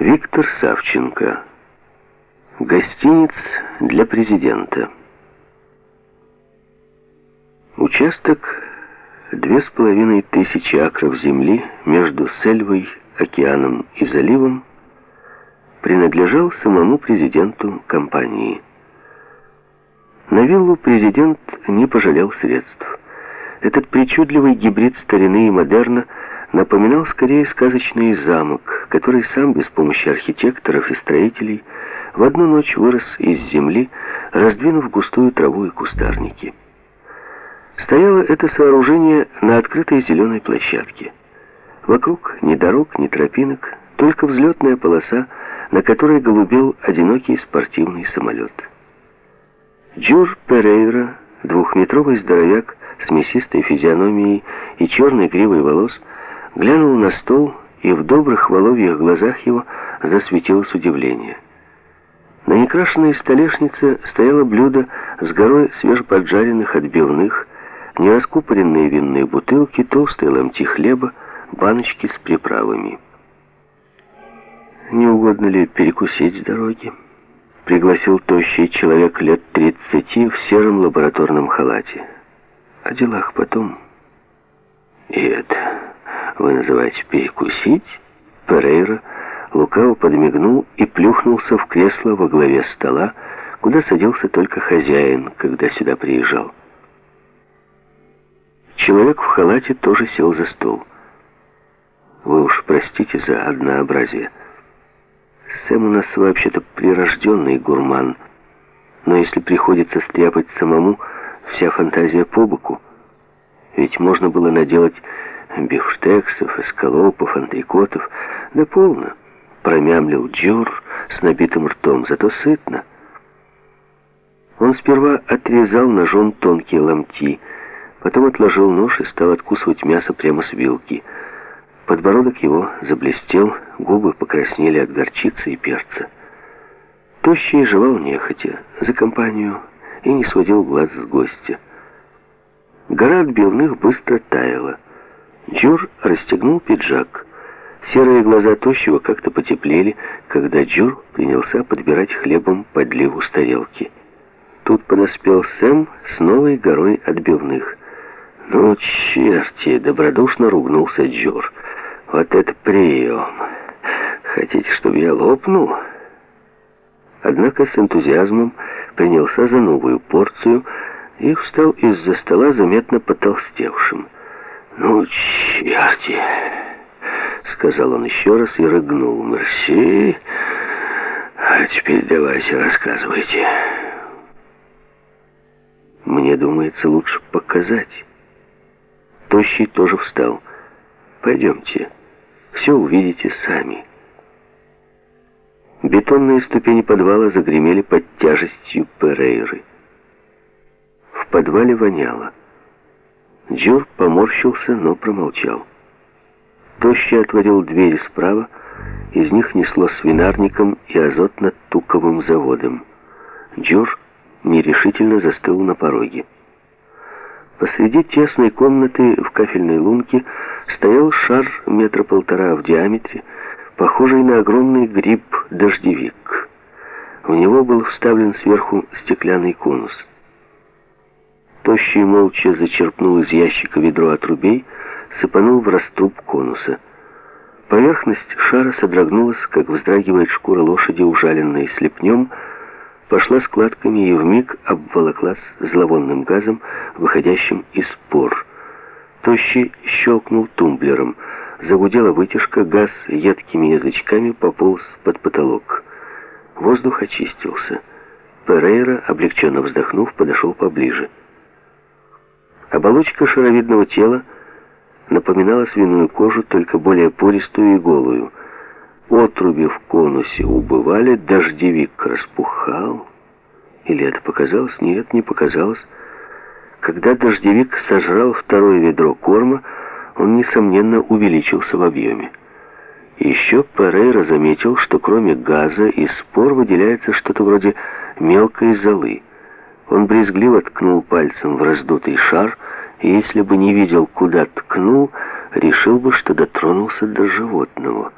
Виктор Савченко. Гостиниц для президента. Участок две с половиной тысячи акров земли между Сельвой, океаном и заливом принадлежал самому президенту компании. На виллу президент не пожалел средств. Этот причудливый гибрид старины и модерна напоминал скорее сказочный замок, который сам без помощи архитекторов и строителей в одну ночь вырос из земли, раздвинув густую траву и кустарники. Стояло это сооружение на открытой зеленой площадке. Вокруг ни дорог, ни тропинок, только взлетная полоса, на которой голубел одинокий спортивный самолет. Джур Перейра, двухметровый здоровяк с мясистой физиономией и черной гривой волос, глянул на стол, и в добрых воловьих глазах его засветилось удивление. На некрашенной столешнице стояло блюдо с горой свежеподжаренных отбивных, нераскупоренные винные бутылки, толстые ломти хлеба, баночки с приправами. «Не угодно ли перекусить с дороги?» Пригласил тощий человек лет тридцати в сером лабораторном халате. «О делах потом». «И это вы называете перекусить?» Перейра лукаво подмигнул и плюхнулся в кресло во главе стола, куда садился только хозяин, когда сюда приезжал. Человек в халате тоже сел за стол. Вы уж простите за однообразие. Сэм у нас вообще-то прирожденный гурман, но если приходится стряпать самому, вся фантазия по боку. Ведь можно было наделать бифштексов, эскалопов, антрикотов, да полно. Промямлил Джур с набитым ртом, зато сытно. Он сперва отрезал ножом тонкие ломти, потом отложил нож и стал откусывать мясо прямо с вилки. Подбородок его заблестел, губы покраснели от горчицы и перца. Тощий жевал нехотя, за компанию, и не сводил глаз с гостя. Гора отбивных быстро таяла. Джур расстегнул пиджак. Серые глаза Тощего как-то потеплели, когда Джур принялся подбирать хлебом подливу с тарелки. Тут подоспел Сэм с новой горой отбивных. «Ну, черти!» — добродушно ругнулся Джур. «Вот это прием! Хотите, чтобы я лопнул?» Однако с энтузиазмом принялся за новую порцию и встал из-за стола заметно потолстевшим. «Ну, черти!» — сказал он еще раз и рыгнул. «Мерси! А теперь давайте рассказывайте». «Мне думается, лучше показать». Тощий тоже встал. «Пойдемте, все увидите сами». Бетонные ступени подвала загремели под тяжестью Перейры. В подвале воняло. Джур поморщился, но промолчал. Тощий отворил двери справа, из них несло свинарником и азотно-туковым заводом. Джур нерешительно застыл на пороге. Посреди тесной комнаты в кафельной лунке стоял шар метра полтора в диаметре, похожий на огромный гриб-дождевик. В него был вставлен сверху стеклянный конус. Тощий молча зачерпнул из ящика ведро отрубей, сыпанул в раструб конуса. Поверхность шара содрогнулась, как вздрагивает шкура лошади, ужаленной слепнем, пошла складками и вмиг обволоклась зловонным газом, выходящим из пор. Тощий щелкнул тумблером. Загудела вытяжка, газ едкими язычками пополз под потолок. Воздух очистился. Перейра, облегченно вздохнув, подошел поближе. Оболочка шаровидного тела напоминала свиную кожу, только более пористую и голую. Отруби в конусе убывали, дождевик распухал. Или это показалось? Нет, не показалось. Когда дождевик сожрал второе ведро корма, он, несомненно, увеличился в объеме. Еще Перейра заметил, что кроме газа из спор выделяется что-то вроде мелкой золы. Он брезгливо ткнул пальцем в раздутый шар, и если бы не видел, куда ткнул, решил бы, что дотронулся до животного.